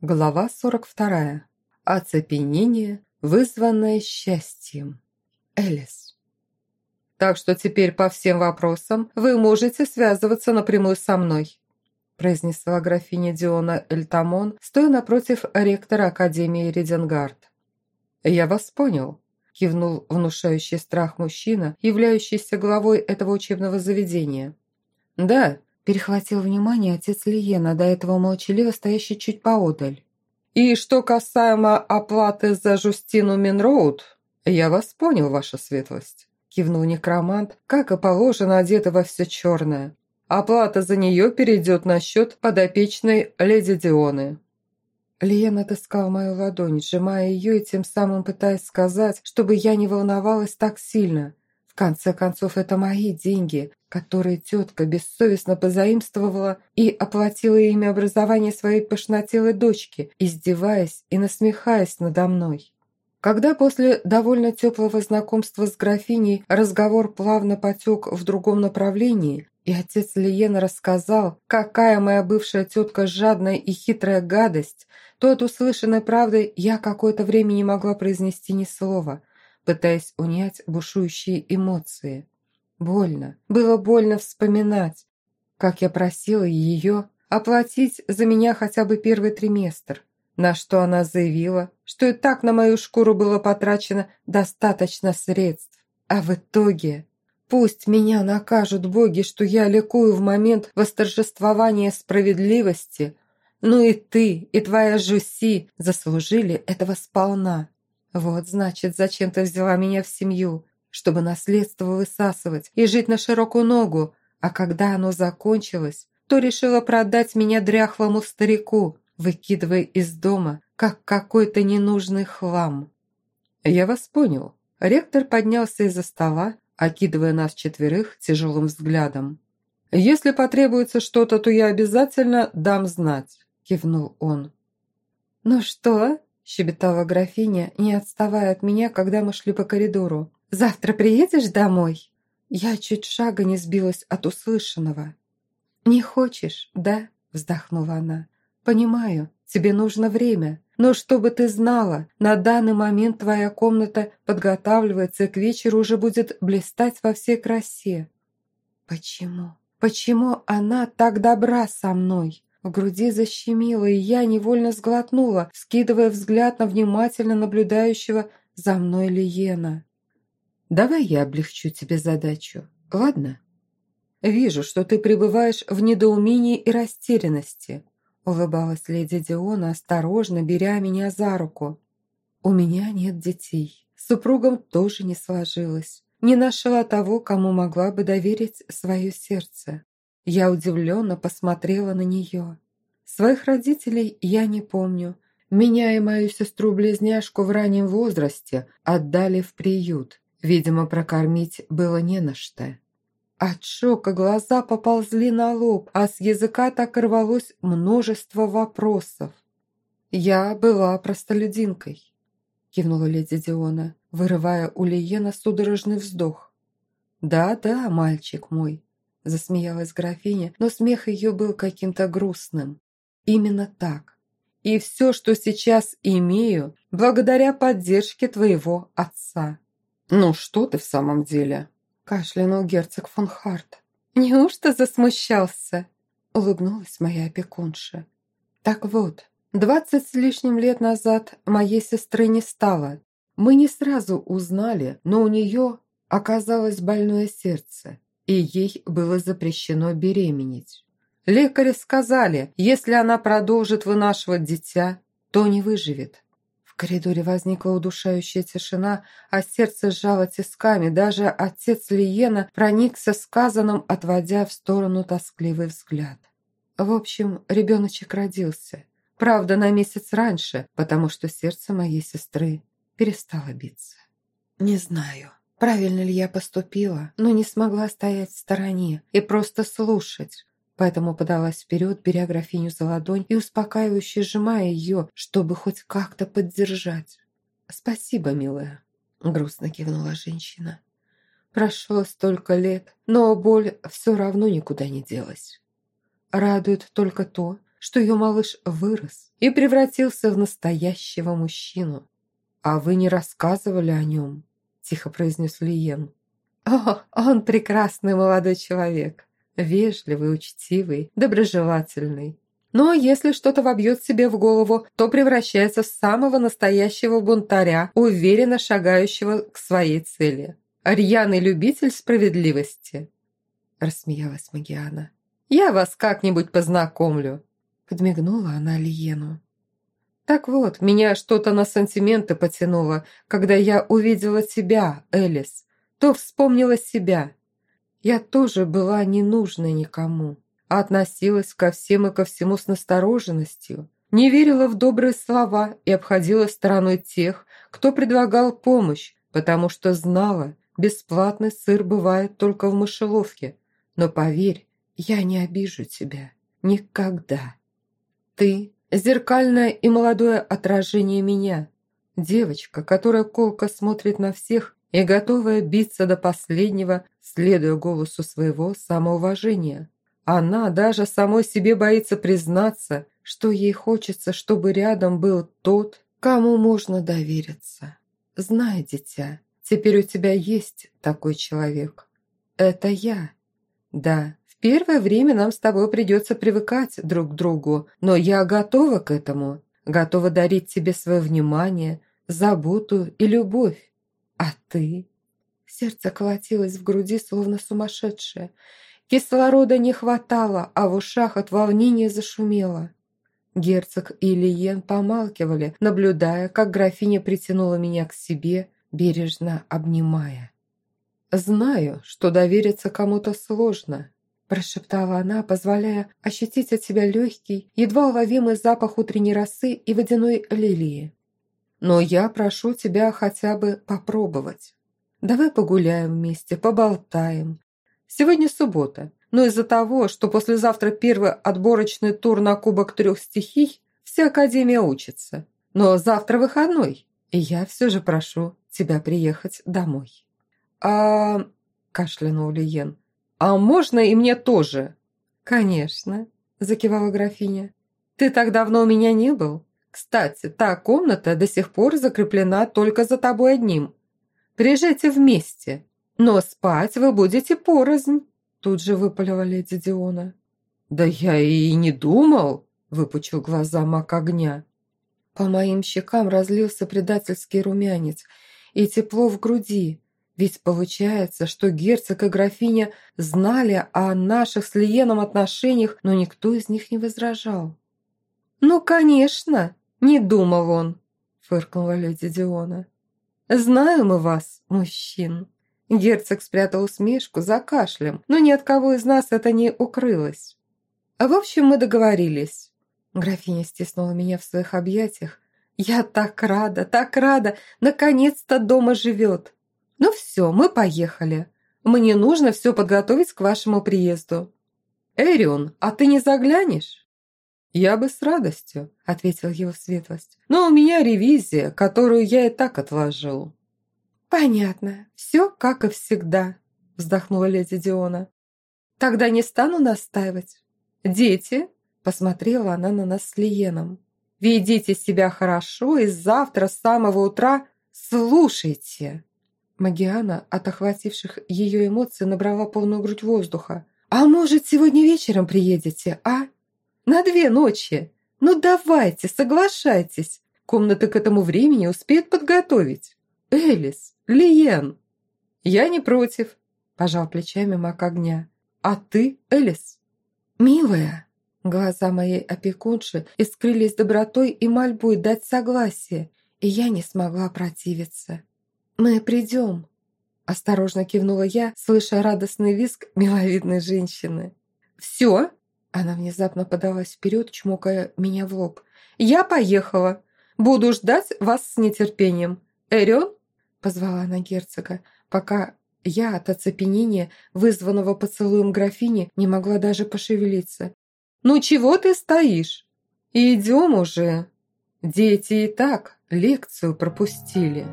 Глава 42. Оцепенение, вызванное счастьем. Элис. «Так что теперь по всем вопросам вы можете связываться напрямую со мной», произнесла графиня Диона Эльтамон, стоя напротив ректора Академии Реденгард. «Я вас понял», кивнул внушающий страх мужчина, являющийся главой этого учебного заведения. «Да, Перехватил внимание отец Лиена, до этого молчаливо стоящий чуть поодаль. «И что касаемо оплаты за Жустину Минроуд, я вас понял, ваша светлость», кивнул некромант, как и положено, одетый во все черное. «Оплата за нее перейдет на счет подопечной леди Дионы». Лиен отыскал мою ладонь, сжимая ее и тем самым пытаясь сказать, чтобы я не волновалась так сильно конце концов, это мои деньги, которые тетка бессовестно позаимствовала и оплатила ими образование своей пошнотелой дочки, издеваясь и насмехаясь надо мной. Когда после довольно теплого знакомства с графиней разговор плавно потек в другом направлении, и отец Лиена рассказал, какая моя бывшая тетка жадная и хитрая гадость, то от услышанной правды я какое-то время не могла произнести ни слова, пытаясь унять бушующие эмоции. Больно, было больно вспоминать, как я просила ее оплатить за меня хотя бы первый триместр, на что она заявила, что и так на мою шкуру было потрачено достаточно средств. А в итоге... Пусть меня накажут боги, что я ликую в момент восторжествования справедливости, но и ты, и твоя Жуси заслужили этого сполна. Вот, значит, зачем ты взяла меня в семью, чтобы наследство высасывать и жить на широкую ногу, а когда оно закончилось, то решила продать меня дряхлому старику, выкидывая из дома, как какой-то ненужный хлам. Я вас понял. Ректор поднялся из-за стола, окидывая нас четверых тяжелым взглядом. «Если потребуется что-то, то я обязательно дам знать», – кивнул он. «Ну что?» Щебетала графиня, не отставая от меня, когда мы шли по коридору. «Завтра приедешь домой?» Я чуть шага не сбилась от услышанного. «Не хочешь, да?» – вздохнула она. «Понимаю, тебе нужно время, но чтобы ты знала, на данный момент твоя комната подготавливается и к вечеру уже будет блистать во всей красе». «Почему? Почему она так добра со мной?» В груди защемило, и я невольно сглотнула, скидывая взгляд на внимательно наблюдающего за мной Лиена. «Давай я облегчу тебе задачу, ладно?» «Вижу, что ты пребываешь в недоумении и растерянности», улыбалась леди Диона, осторожно беря меня за руку. «У меня нет детей. С супругом тоже не сложилось. Не нашла того, кому могла бы доверить свое сердце. Я удивленно посмотрела на нее. Своих родителей я не помню. Меня и мою сестру-близняшку в раннем возрасте отдали в приют. Видимо, прокормить было не на что. От шока глаза поползли на лоб, а с языка так рвалось множество вопросов. «Я была простолюдинкой», – кивнула леди Диона, вырывая у Лиена судорожный вздох. «Да-да, мальчик мой, засмеялась графиня, но смех ее был каким-то грустным. Именно так. И все, что сейчас имею, благодаря поддержке твоего отца. Ну что ты в самом деле? Кашлянул герцог фон Харт. Неужто засмущался? Улыбнулась моя опекунша. Так вот, двадцать с лишним лет назад моей сестры не стало. Мы не сразу узнали, но у нее оказалось больное сердце и ей было запрещено беременеть. Лекари сказали, если она продолжит вынашивать дитя, то не выживет. В коридоре возникла удушающая тишина, а сердце сжало тисками. Даже отец Лиена проникся сказанным, отводя в сторону тоскливый взгляд. В общем, ребеночек родился. Правда, на месяц раньше, потому что сердце моей сестры перестало биться. Не знаю, Правильно ли я поступила, но не смогла стоять в стороне и просто слушать. Поэтому подалась вперед, беря графиню за ладонь и успокаивающе сжимая ее, чтобы хоть как-то поддержать. «Спасибо, милая», – грустно кивнула женщина. «Прошло столько лет, но боль все равно никуда не делась. Радует только то, что ее малыш вырос и превратился в настоящего мужчину. «А вы не рассказывали о нем?» – тихо произнес Лиен. «О, он прекрасный молодой человек, вежливый, учтивый, доброжелательный. Но если что-то вобьет себе в голову, то превращается в самого настоящего бунтаря, уверенно шагающего к своей цели. Рьяный любитель справедливости. Рассмеялась Магиана. «Я вас как-нибудь познакомлю», подмигнула она Лиену. «Так вот, меня что-то на сантименты потянуло, когда я увидела тебя, Элис, то вспомнила себя. Я тоже была не нужна никому а относилась ко всем и ко всему с настороженностью, не верила в добрые слова и обходила стороной тех, кто предлагал помощь, потому что знала, бесплатный сыр бывает только в мышеловке. Но поверь, я не обижу тебя. Никогда. Ты – зеркальное и молодое отражение меня. Девочка, которая колко смотрит на всех и готовая биться до последнего, следуя голосу своего самоуважения. Она даже самой себе боится признаться, что ей хочется, чтобы рядом был тот, кому можно довериться. Знай, дитя, теперь у тебя есть такой человек. Это я. Да, первое время нам с тобой придется привыкать друг к другу, но я готова к этому, готова дарить тебе свое внимание, заботу и любовь. А ты? Сердце колотилось в груди, словно сумасшедшее. Кислорода не хватало, а в ушах от волнения зашумело. Герцог и Лиен помалкивали, наблюдая, как графиня притянула меня к себе, бережно обнимая. «Знаю, что довериться кому-то сложно», – прошептала она, позволяя ощутить от себя легкий, едва уловимый запах утренней росы и водяной лилии. «Но я прошу тебя хотя бы попробовать. Давай погуляем вместе, поболтаем, Сегодня суббота, но из-за того, что послезавтра первый отборочный тур на Кубок трех стихий, вся Академия учится. Но завтра выходной, и я все же прошу тебя приехать домой». «А...» – кашлянул Лиен. «А можно и мне тоже?» «Конечно», – закивала графиня. «Ты так давно у меня не был. Кстати, та комната до сих пор закреплена только за тобой одним. Приезжайте вместе, но спать вы будете порознь», тут же выпалила леди Диона. «Да я и не думал», выпучил глаза мак огня. По моим щекам разлился предательский румянец и тепло в груди, ведь получается, что герцог и графиня знали о наших с Лиеном отношениях, но никто из них не возражал. «Ну, конечно, не думал он», — фыркнула леди Диона. «Знаем мы вас, мужчин». Герцог спрятал усмешку за кашлем, но ни от кого из нас это не укрылось. В общем, мы договорились. Графиня стиснула меня в своих объятиях. Я так рада, так рада, наконец-то дома живет. Ну все, мы поехали. Мне нужно все подготовить к вашему приезду. Эрион, а ты не заглянешь? «Я бы с радостью», — ответил его светлость. «Но у меня ревизия, которую я и так отложил». «Понятно. Все как и всегда», – вздохнула леди Диона. «Тогда не стану настаивать. Дети», – посмотрела она на нас с Лиеном, – «ведите себя хорошо и завтра с самого утра слушайте». Магиана от охвативших ее эмоций набрала полную грудь воздуха. «А может, сегодня вечером приедете, а? На две ночи? Ну давайте, соглашайтесь. Комната к этому времени успеет подготовить». «Элис, Лиен!» «Я не против», – пожал плечами маг огня. «А ты, Элис?» «Милая!» Глаза моей опекунши искрылись добротой и мольбой дать согласие, и я не смогла противиться. «Мы придем», – осторожно кивнула я, слыша радостный визг миловидной женщины. «Все?» – она внезапно подалась вперед, чмокая меня в лоб. «Я поехала. Буду ждать вас с нетерпением. Эрион, позвала она герцога, пока я от оцепенения, вызванного поцелуем графини, не могла даже пошевелиться. «Ну чего ты стоишь? Идем уже!» Дети и так лекцию пропустили.